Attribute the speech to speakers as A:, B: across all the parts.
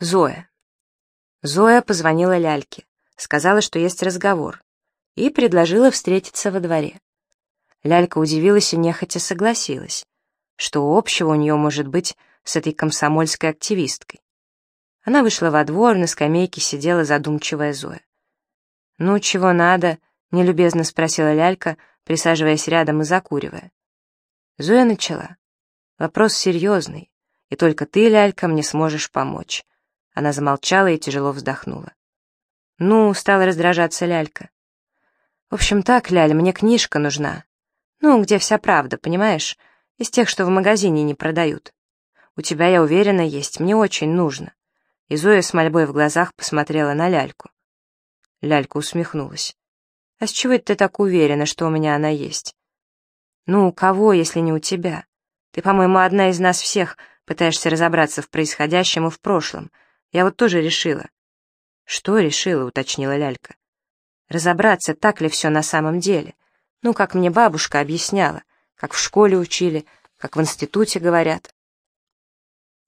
A: Зоя. Зоя позвонила Ляльке, сказала, что есть разговор, и предложила встретиться во дворе. Лялька удивилась и нехотя согласилась, что общего у нее может быть с этой комсомольской активисткой. Она вышла во двор, на скамейке сидела задумчивая Зоя. «Ну, чего надо?» — нелюбезно спросила Лялька, присаживаясь рядом и закуривая. Зоя начала. «Вопрос серьезный, и только ты, Лялька, мне сможешь помочь. Она замолчала и тяжело вздохнула. «Ну», — стала раздражаться Лялька. «В общем так, Ляль, мне книжка нужна. Ну, где вся правда, понимаешь? Из тех, что в магазине не продают. У тебя, я уверена, есть, мне очень нужно». И Зоя с мольбой в глазах посмотрела на Ляльку. Лялька усмехнулась. «А с чего ты так уверена, что у меня она есть?» «Ну, у кого, если не у тебя? Ты, по-моему, одна из нас всех, пытаешься разобраться в происходящем и в прошлом, я вот тоже решила». «Что решила?» — уточнила Лялька. «Разобраться, так ли все на самом деле. Ну, как мне бабушка объясняла, как в школе учили, как в институте говорят».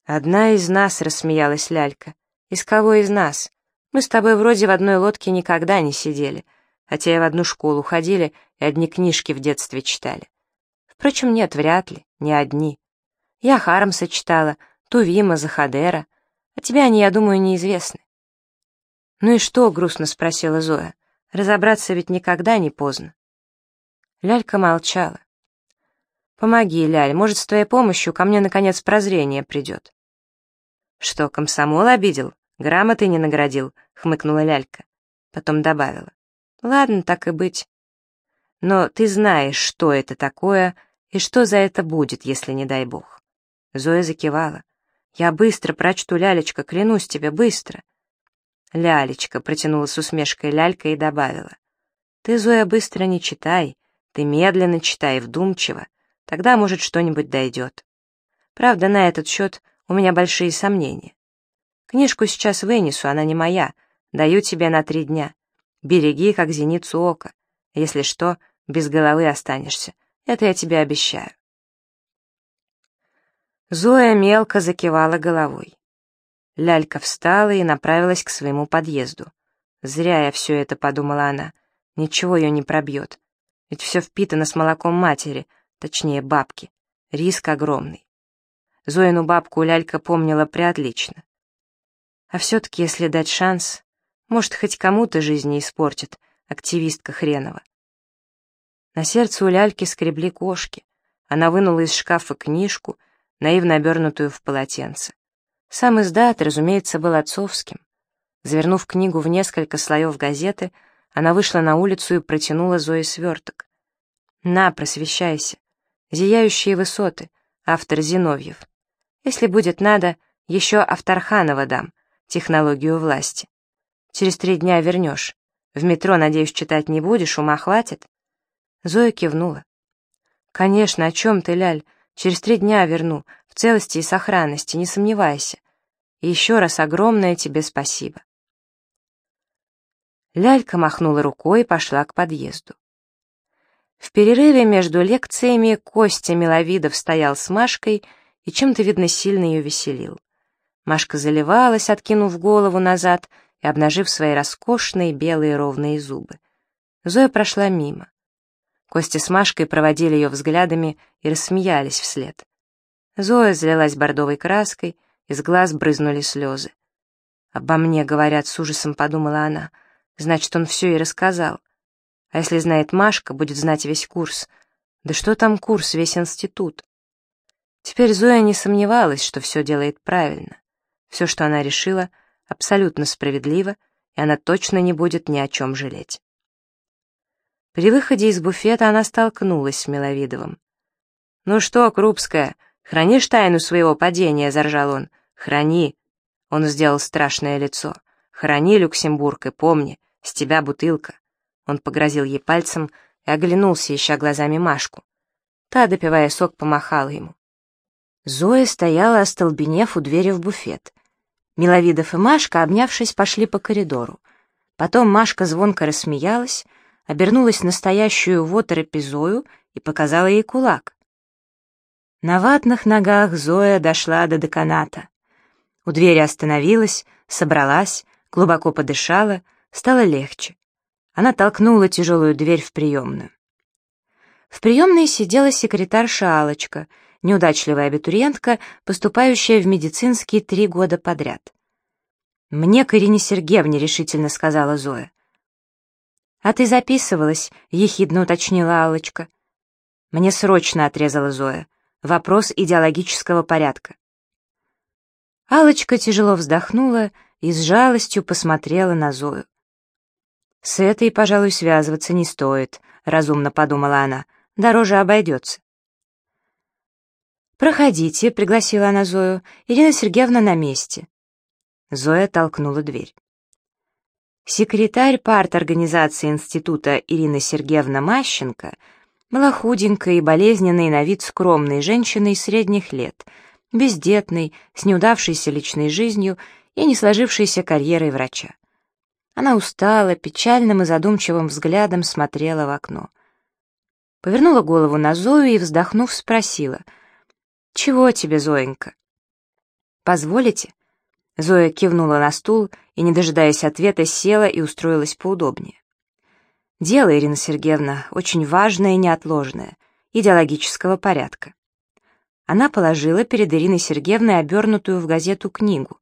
A: «Одна из нас», — рассмеялась Лялька. «Из кого из нас? Мы с тобой вроде в одной лодке никогда не сидели, хотя и в одну школу ходили и одни книжки в детстве читали. Впрочем, нет, вряд ли, не одни. Я Харамса читала, Тувима, Захадера, а тебе они, я думаю, неизвестны. «Ну и что?» — грустно спросила Зоя. «Разобраться ведь никогда не поздно». Лялька молчала. «Помоги, Ляль, может, с твоей помощью ко мне, наконец, прозрение придет». «Что, комсомол обидел? Грамоты не наградил?» — хмыкнула Лялька. Потом добавила. «Ладно, так и быть. Но ты знаешь, что это такое и что за это будет, если не дай бог». Зоя закивала. Я быстро прочту, Лялечка, клянусь тебе, быстро. Лялечка протянула с усмешкой лялька и добавила. Ты, Зоя, быстро не читай, ты медленно читай, вдумчиво, тогда, может, что-нибудь дойдет. Правда, на этот счет у меня большие сомнения. Книжку сейчас вынесу, она не моя, даю тебе на три дня. Береги, как зеницу ока. Если что, без головы останешься, это я тебе обещаю. Зоя мелко закивала головой. Лялька встала и направилась к своему подъезду. «Зря я все это», — подумала она. «Ничего ее не пробьет. Ведь все впитано с молоком матери, точнее, бабки. Риск огромный». Зоину бабку Лялька помнила преотлично. А все-таки, если дать шанс, может, хоть кому-то жизни испортит, активистка хренова. На сердце у Ляльки скребли кошки. Она вынула из шкафа книжку — наивно обернутую в полотенце. Сам издат, разумеется, был отцовским. Завернув книгу в несколько слоев газеты, она вышла на улицу и протянула Зое сверток. «На, просвещайся. Зияющие высоты. Автор Зиновьев. Если будет надо, еще Авторханова дам. Технологию власти. Через три дня вернешь. В метро, надеюсь, читать не будешь, ума хватит?» Зоя кивнула. «Конечно, о чем ты, Ляль? Через три дня верну, в целости и сохранности, не сомневайся. И еще раз огромное тебе спасибо. Лялька махнула рукой и пошла к подъезду. В перерыве между лекциями Костя Миловидов стоял с Машкой и чем-то, видно, сильно ее веселил. Машка заливалась, откинув голову назад и обнажив свои роскошные белые ровные зубы. Зоя прошла мимо. Костя с Машкой проводили ее взглядами и рассмеялись вслед. Зоя залилась бордовой краской, из глаз брызнули слезы. «Обо мне, говорят, с ужасом подумала она. Значит, он все и рассказал. А если знает Машка, будет знать весь курс. Да что там курс, весь институт?» Теперь Зоя не сомневалась, что все делает правильно. Все, что она решила, абсолютно справедливо, и она точно не будет ни о чем жалеть. При выходе из буфета она столкнулась с Миловидовым. «Ну что, Крупская, хранишь тайну своего падения?» — заржал он. «Храни!» — он сделал страшное лицо. «Храни, Люксембург, и помни, с тебя бутылка!» Он погрозил ей пальцем и оглянулся, ища глазами Машку. Та, допивая сок, помахала ему. Зоя стояла, остолбенев у двери в буфет. Миловидов и Машка, обнявшись, пошли по коридору. Потом Машка звонко рассмеялась, обернулась настоящую воторопи Зою и показала ей кулак. На ватных ногах Зоя дошла до деканата. У двери остановилась, собралась, глубоко подышала, стало легче. Она толкнула тяжелую дверь в приемную. В приемной сидела секретарша Алочка, неудачливая абитуриентка, поступающая в медицинский три года подряд. «Мне к Ирине Сергеевне», — решительно сказала Зоя. «А ты записывалась?» — ехидно уточнила Алочка. «Мне срочно», — отрезала Зоя. «Вопрос идеологического порядка». Алочка тяжело вздохнула и с жалостью посмотрела на Зою. «С этой, пожалуй, связываться не стоит», — разумно подумала она. «Дороже обойдется». «Проходите», — пригласила она Зою. «Ирина Сергеевна на месте». Зоя толкнула дверь. Секретарь парт-организации института Ирина Сергеевна Мащенко была худенькой и болезненной на вид скромной женщиной средних лет, бездетной, с неудавшейся личной жизнью и не сложившейся карьерой врача. Она устала, печальным и задумчивым взглядом смотрела в окно. Повернула голову на Зою и, вздохнув, спросила, «Чего тебе, Зоенька?» «Позволите?» Зоя кивнула на стул и, не дожидаясь ответа, села и устроилась поудобнее. Дело, Ирина Сергеевна, очень важное и неотложное, идеологического порядка. Она положила перед Ириной Сергеевной обернутую в газету книгу.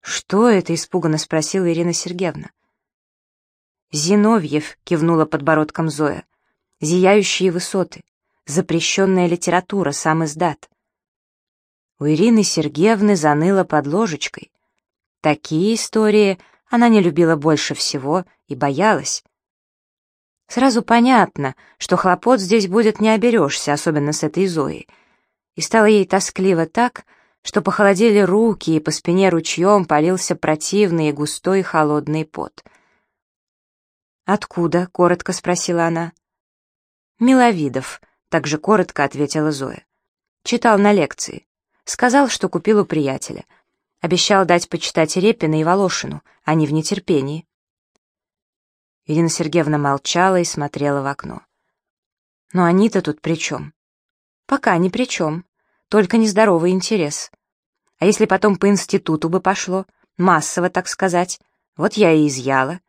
A: «Что это?» — испуганно спросила Ирина Сергеевна. «Зиновьев», — кивнула подбородком Зоя, — «зияющие высоты, запрещенная литература, сам издат». У Ирины Сергеевны заныло под ложечкой. Такие истории она не любила больше всего и боялась. Сразу понятно, что хлопот здесь будет не оберешься, особенно с этой Зоей. И стало ей тоскливо так, что похолодели руки, и по спине ручьем полился противный и густой холодный пот. «Откуда?» — коротко спросила она. «Миловидов», — также коротко ответила Зоя. «Читал на лекции. Сказал, что купил у приятеля. Обещал дать почитать Репина и Волошину, они в нетерпении. Ирина Сергеевна молчала и смотрела в окно. Но они-то тут при чем? Пока ни при чем, только нездоровый интерес. А если потом по институту бы пошло, массово, так сказать, вот я и изъяла.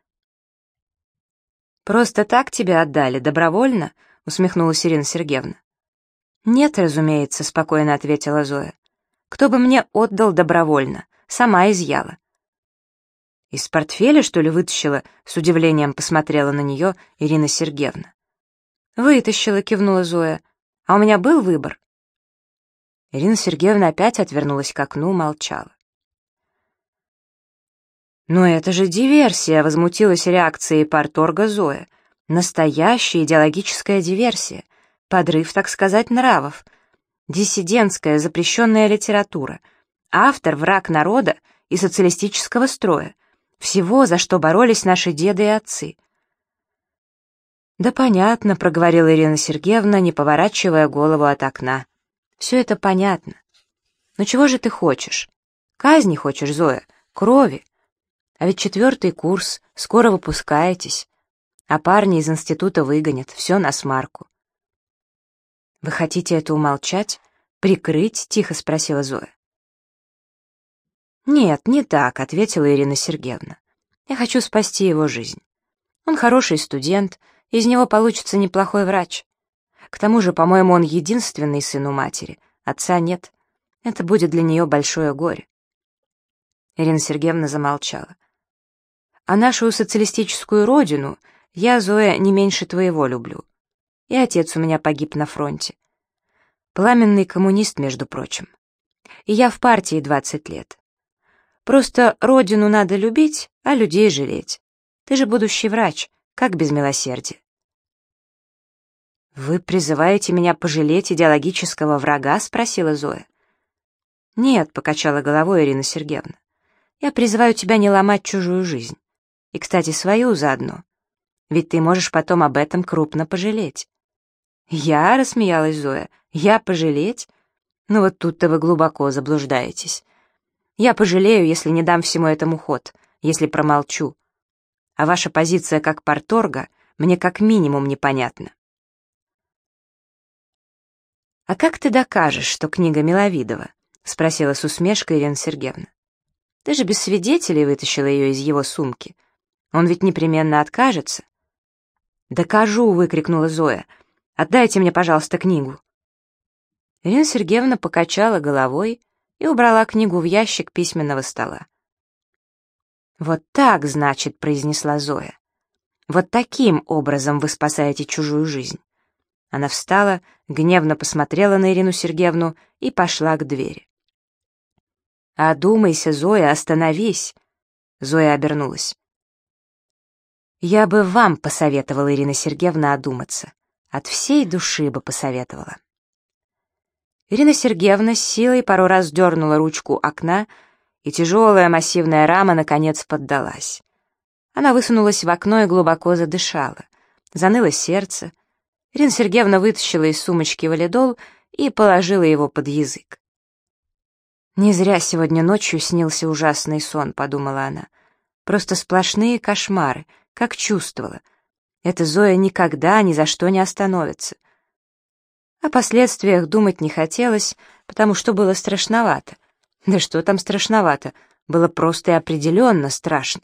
A: «Просто так тебя отдали, добровольно?» — усмехнулась Ирина Сергеевна. «Нет, разумеется», — спокойно ответила Зоя. Кто бы мне отдал добровольно? Сама изъяла. Из портфеля, что ли, вытащила? С удивлением посмотрела на нее Ирина Сергеевна. Вытащила, кивнула Зоя. А у меня был выбор. Ирина Сергеевна опять отвернулась к окну, молчала. «Но это же диверсия!» — возмутилась реакцией парторга Зоя. «Настоящая идеологическая диверсия. Подрыв, так сказать, нравов диссидентская запрещенная литература, автор — враг народа и социалистического строя, всего, за что боролись наши деды и отцы. «Да понятно», — проговорила Ирина Сергеевна, не поворачивая голову от окна. «Все это понятно. Но чего же ты хочешь? Казни хочешь, Зоя? Крови? А ведь четвертый курс, скоро выпускаетесь, а парни из института выгонят, все на смарку. «Вы хотите это умолчать? Прикрыть?» — тихо спросила Зоя. «Нет, не так», — ответила Ирина Сергеевна. «Я хочу спасти его жизнь. Он хороший студент, из него получится неплохой врач. К тому же, по-моему, он единственный сын у матери, отца нет. Это будет для нее большое горе». Ирина Сергеевна замолчала. «А нашу социалистическую родину я, Зоя, не меньше твоего люблю и отец у меня погиб на фронте. Пламенный коммунист, между прочим. И я в партии 20 лет. Просто родину надо любить, а людей жалеть. Ты же будущий врач, как без милосердия? «Вы призываете меня пожалеть идеологического врага?» — спросила Зоя. «Нет», — покачала головой Ирина Сергеевна. «Я призываю тебя не ломать чужую жизнь. И, кстати, свою заодно. Ведь ты можешь потом об этом крупно пожалеть. «Я?» — рассмеялась Зоя. «Я пожалеть? Ну вот тут-то вы глубоко заблуждаетесь. Я пожалею, если не дам всему этому ход, если промолчу. А ваша позиция как порторга мне как минимум непонятна». «А как ты докажешь, что книга Миловидова?» — спросила с усмешкой Ирина Сергеевна. «Ты же без свидетелей вытащила ее из его сумки. Он ведь непременно откажется». «Докажу!» — выкрикнула Зоя. «Отдайте мне, пожалуйста, книгу». Ирина Сергеевна покачала головой и убрала книгу в ящик письменного стола. «Вот так, значит», — произнесла Зоя. «Вот таким образом вы спасаете чужую жизнь». Она встала, гневно посмотрела на Ирину Сергеевну и пошла к двери. «Одумайся, Зоя, остановись!» Зоя обернулась. «Я бы вам посоветовала, Ирина Сергеевна, одуматься. От всей души бы посоветовала». Ирина Сергеевна с силой пару раз дернула ручку окна, и тяжелая массивная рама, наконец, поддалась. Она высунулась в окно и глубоко задышала. Заныло сердце, Ирина Сергеевна вытащила из сумочки валидол и положила его под язык. «Не зря сегодня ночью снился ужасный сон», — подумала она. «Просто сплошные кошмары, как чувствовала. Эта Зоя никогда ни за что не остановится». О последствиях думать не хотелось, потому что было страшновато. Да что там страшновато, было просто и определенно страшно.